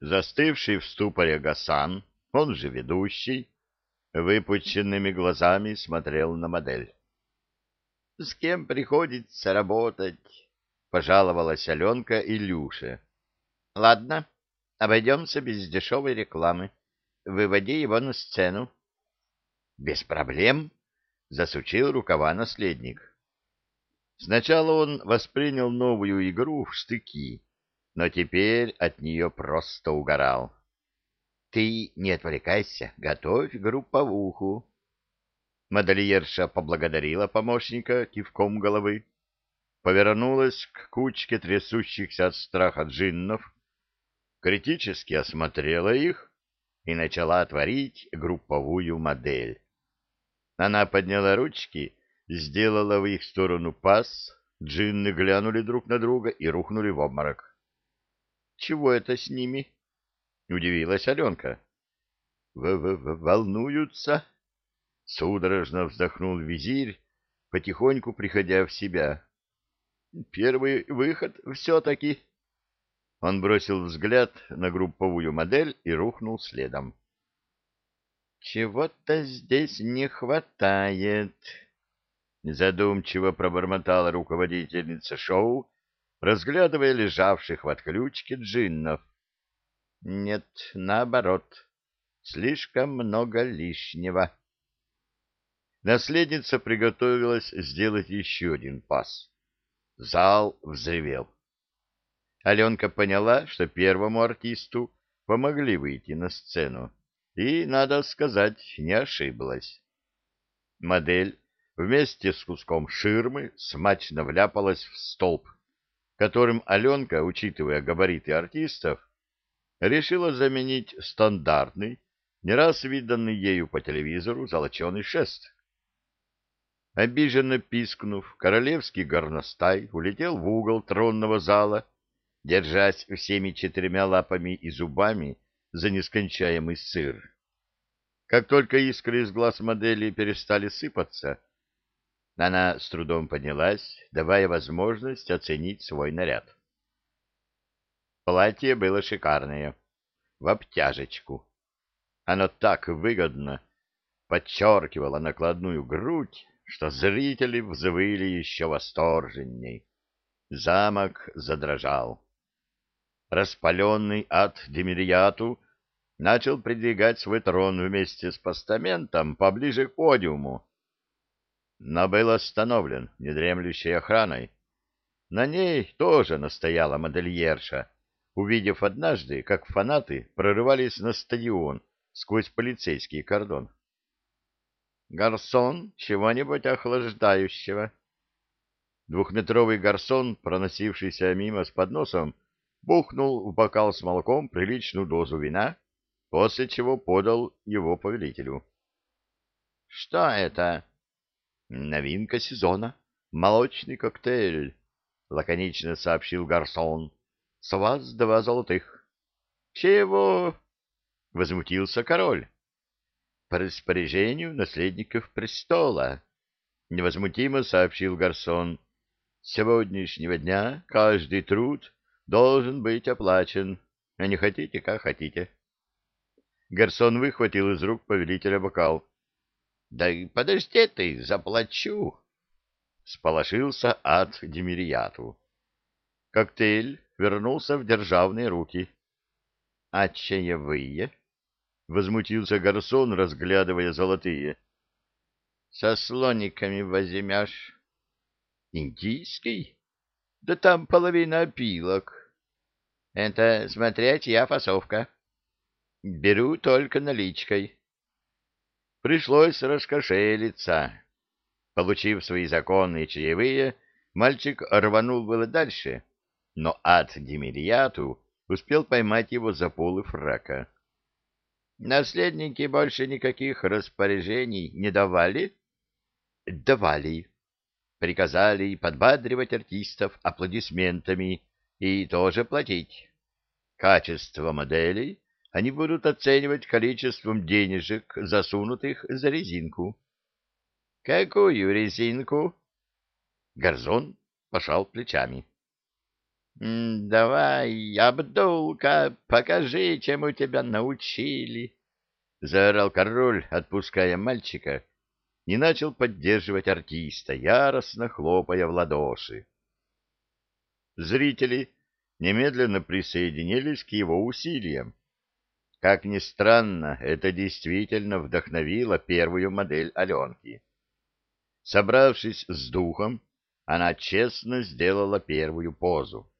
Застывший в ступоре Гасан, он же ведущий, выпученными глазами смотрел на модель. — С кем приходится работать? — пожаловалась Аленка Илюше. — Ладно, обойдемся без дешевой рекламы. Выводи его на сцену. — Без проблем, — засучил рукава наследник. Сначала он воспринял новую игру в штыки, но теперь от нее просто угорал. — Ты не отвлекайся, готовь групповуху. Модельерша поблагодарила помощника кивком головы, повернулась к кучке трясущихся от страха джиннов, критически осмотрела их и начала творить групповую модель. Она подняла ручки, сделала в их сторону пас, джинны глянули друг на друга и рухнули в обморок. — Чего это с ними? — удивилась Аленка. — Волнуются? — судорожно вздохнул визирь, потихоньку приходя в себя. — Первый выход все-таки. Он бросил взгляд на групповую модель и рухнул следом. — Чего-то здесь не хватает, — задумчиво пробормотала руководительница шоу, разглядывая лежавших в отключке джиннов. — Нет, наоборот, слишком много лишнего. Наследница приготовилась сделать еще один пас. Зал взревел. Аленка поняла, что первому артисту помогли выйти на сцену, и, надо сказать, не ошиблась. Модель вместе с куском ширмы смачно вляпалась в столб, которым Аленка, учитывая габариты артистов, решила заменить стандартный, не раз виданный ею по телевизору золоченый шест. Обиженно пискнув, королевский горностай улетел в угол тронного зала, держась всеми четырьмя лапами и зубами за нескончаемый сыр. Как только искры из глаз модели перестали сыпаться, она с трудом поднялась, давая возможность оценить свой наряд. Платье было шикарное, в обтяжечку. Оно так выгодно подчеркивало накладную грудь, что зрители взвыли еще восторженней. Замок задрожал распаленный от Демириату, начал придвигать свой трон вместе с постаментом поближе к подиуму, но был остановлен недремлющей охраной. На ней тоже настояла модельерша, увидев однажды, как фанаты прорывались на стадион сквозь полицейский кордон. «Гарсон, чего-нибудь охлаждающего?» Двухметровый гарсон, проносившийся мимо с подносом, бухнул в бокал с молоком приличную дозу вина, после чего подал его повелителю. — Что это? — Новинка сезона. Молочный коктейль, — лаконично сообщил Гарсон. — С вас два золотых. — Чего? — возмутился король. — По распоряжению наследников престола, — невозмутимо сообщил Гарсон. — С сегодняшнего дня каждый труд должен быть оплачен. А не хотите, как хотите. Гарсон выхватил из рук повелителя бокал. — Да подожди ты, заплачу! — сполошился ад Демириату. Коктейль вернулся в державные руки. — А чаевые? — возмутился Гарсон, разглядывая золотые. — Со слониками возьмешь. — Индийский? Да там половина опилок. Это смотря чья фасовка. Беру только наличкой. Пришлось раскошелиться. Получив свои законные чаевые, мальчик рванул было дальше, но ад Демириату успел поймать его за полы фрака. Наследники больше никаких распоряжений не давали? Давали. Приказали подбадривать артистов аплодисментами и тоже платить. Качество моделей они будут оценивать количеством денежек, засунутых за резинку. — Какую резинку? Горзон пошел плечами. — «Давай, Абдулка, покажи, чему тебя научили!» — заорал король, отпуская мальчика, и начал поддерживать артиста, яростно хлопая в ладоши. Зрители немедленно присоединились к его усилиям. Как ни странно, это действительно вдохновило первую модель Аленки. Собравшись с духом, она честно сделала первую позу.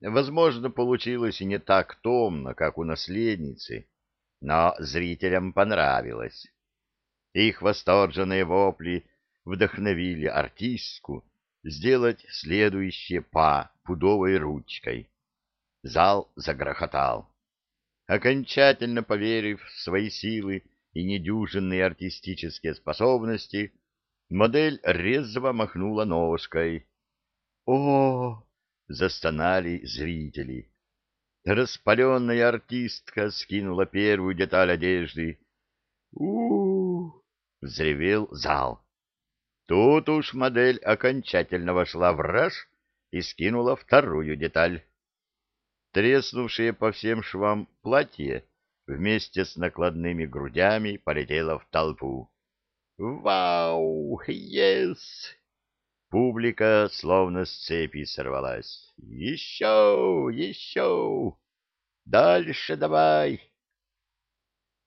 Возможно, получилось и не так томно, как у наследницы, но зрителям понравилось. Их восторженные вопли вдохновили артистку сделать следующее па пудовой ручкой. Зал загрохотал. Окончательно поверив в свои силы и недюжинные артистические способности, модель резво махнула ножкой. «О!» — застонали зрители. Распаленная артистка скинула первую деталь одежды. у, взревел зал. Тут уж модель окончательно вошла в раж и скинула вторую деталь. Треснувшее по всем швам платье вместе с накладными грудями полетело в толпу. «Вау! Ес!» Публика словно с цепи сорвалась. «Еще! Еще! Дальше давай!»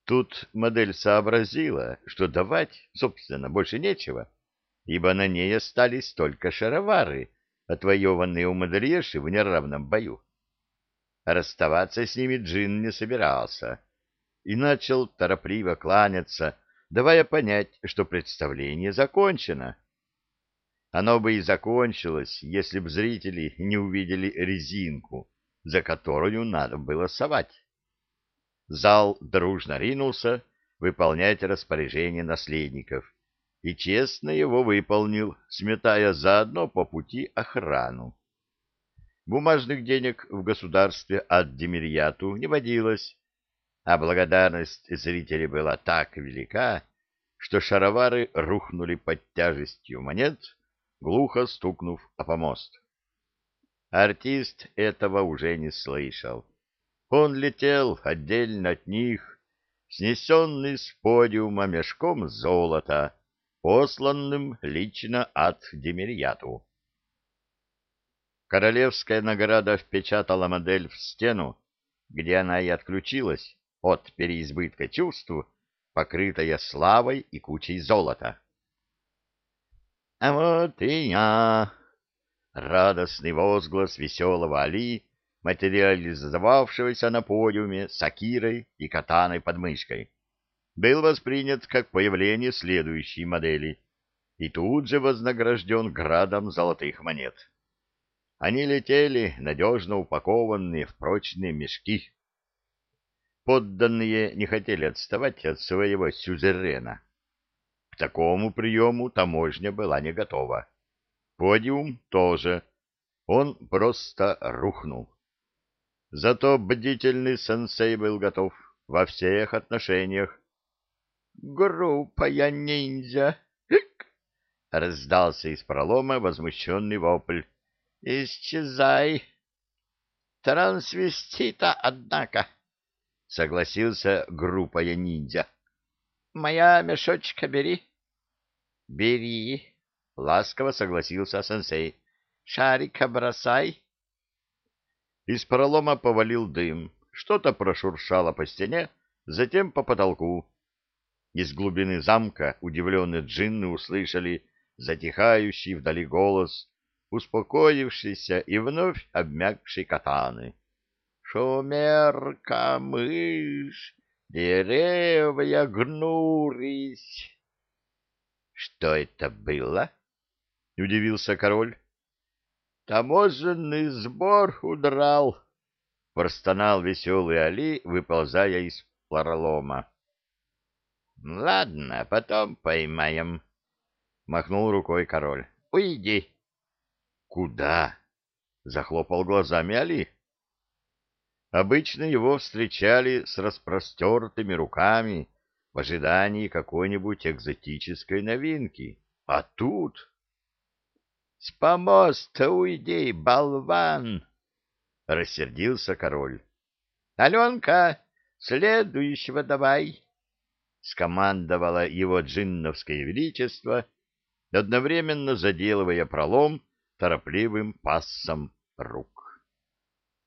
Тут модель сообразила, что давать, собственно, больше нечего, ибо на ней остались только шаровары, отвоеванные у модельеши в неравном бою. Расставаться с ними Джин не собирался и начал торопливо кланяться, давая понять, что представление закончено. Оно бы и закончилось, если б зрители не увидели резинку, за которую надо было совать. Зал дружно ринулся выполнять распоряжение наследников и честно его выполнил, сметая заодно по пути охрану. Бумажных денег в государстве от Демирьяту не водилось, а благодарность зрителей была так велика, что шаровары рухнули под тяжестью монет, глухо стукнув о помост. Артист этого уже не слышал. Он летел отдельно от них, снесенный с подиума мешком золота, посланным лично от Демирьяту. Королевская награда впечатала модель в стену, где она и отключилась от переизбытка чувств, покрытая славой и кучей золота. — А вот и я! — радостный возглас веселого Али, материализовавшегося на подиуме с сакирой и катаной под мышкой, был воспринят как появление следующей модели и тут же вознагражден градом золотых монет. Они летели, надежно упакованные в прочные мешки. Подданные не хотели отставать от своего сюзерена. К такому приему таможня была не готова. Подиум тоже. Он просто рухнул. Зато бдительный сенсей был готов во всех отношениях. «Группа ниндзя!» — раздался из пролома возмущенный вопль. «Исчезай!» «Трансвестита, однако!» — согласился группа ниндзя. Моя мешочка бери. — Бери, — ласково согласился сенсей. — Шарика бросай. Из пролома повалил дым. Что-то прошуршало по стене, затем по потолку. Из глубины замка удивленные джинны услышали затихающий вдали голос, успокоившийся и вновь обмякший катаны. «Шумерка, мышь, Деревья гнулись. — Что это было? — удивился король. — Таможенный сбор удрал, — простонал веселый Али, выползая из пролома. — Ладно, потом поймаем, — махнул рукой король. — Уйди. — Куда? — захлопал глазами Али. Обычно его встречали с распростертыми руками в ожидании какой-нибудь экзотической новинки. А тут... — С помоста уйди, болван! — рассердился король. — Аленка, следующего давай! — скомандовало его джинновское величество, одновременно заделывая пролом торопливым пассом рук.